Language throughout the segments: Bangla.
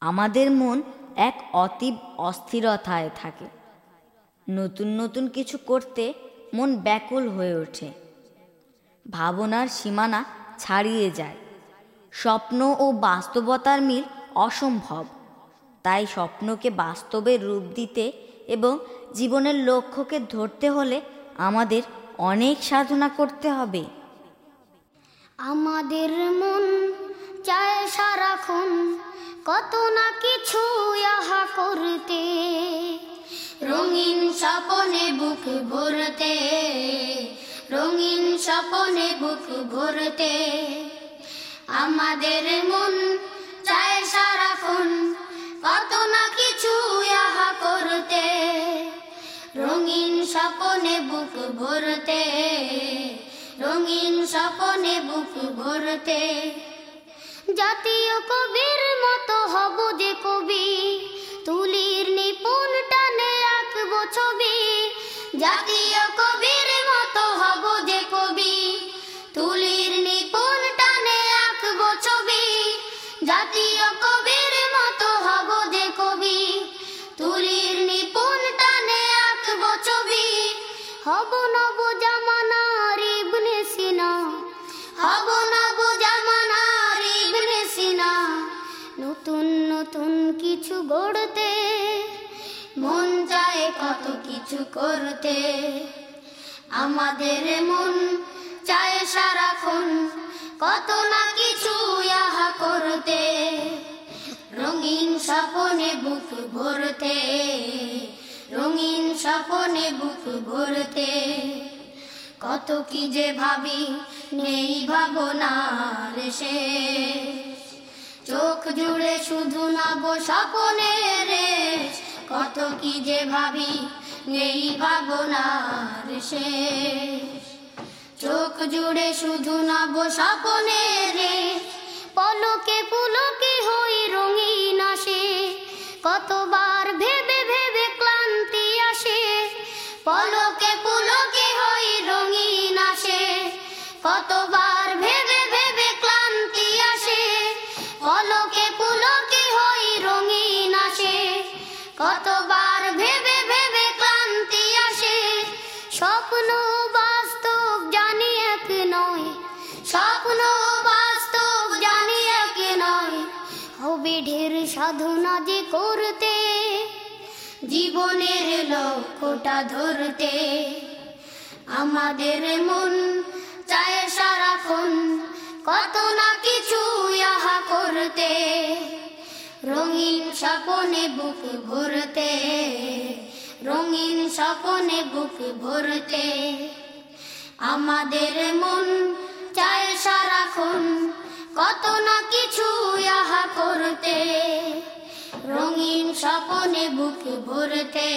আমাদের মন এক অতীব অস্থিরতায় থাকে। নতুন নতুন কিছু করতে মন ব্যাকুল হয়ে ওঠে। ভাবনার সীমানা ছাড়িয়ে যায়। স্বপ্ন ও বাস্তবতার মিল অসম্ভব। তাই স্বপ্নকে বাস্তবে রূপ দিতে এবং জীবনের লক্ষ্যকে ধরতে হলে আমাদের অনেক সাধনা করতে হবে। আমাদের মন কত না কিছু আহা করতে। রঙিন স্বপনে বুক ভরতে, রঙিন স্বপনে বুক ভরতে। আমাদের মন চায় সারাক্ষণ কত না কিছু আহা করতে। রঙিন স্বপনে বুক ভরতে, রঙিন স্বপনে বুক ভরতে। জাতীয় কবির মতো হব যে কবি। তুলির নিপুণ টানে আঁকব ছবি। জাতীয় কবির মতো হব যে কবি। তুলির নিপুণ টানে আঁকব ছবি। জাতীয় কবির মতো হব যে কবি। তুলির নিপুণ টানে আঁকব ছবি। হব নব জামানার কিছু গড়তে, মন চায় কত কিছু করতে। আমাদের মন চায় সারাক্ষণ কত না কিছু আহা করতে। রঙিন স্বপনে বুক ভরতে, রঙিন স্বপনে বুক ভরতে। কত কি যে ভাবি, নেই ভাবনার সে। জুড়ে শুধু না স্বপনে রে কত কি যে ভাবি নেই ভাবনার সে চোখ জুড়ে শুধু না স্বপনে রে সাধনা যে করতে, জীবনের লক্ষ্যটা ধরতে। আমাদের মন চায় সারাক্ষণ কত না কিছু আহা করতে, রঙিন স্বপনে বুক ভরতে, রঙিন স্বপনে বুক ভরতে। আমাদের মন চায় সারাক্ষণ কত না কিছু আহা করতে। রঙিন স্বপনে বুক ভরতে।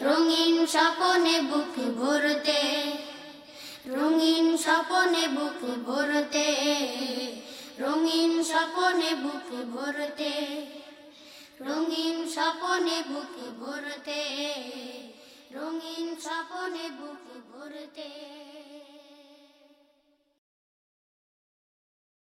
রঙিন স্বপনে বুক ভরতে। রঙিন স্বপনে বুক ভরতে। রঙিন স্বপনে বুক ভরতে। রঙিন স্বপনে বুক ভরতে। রঙিন স্বপনে বুক ভরতে।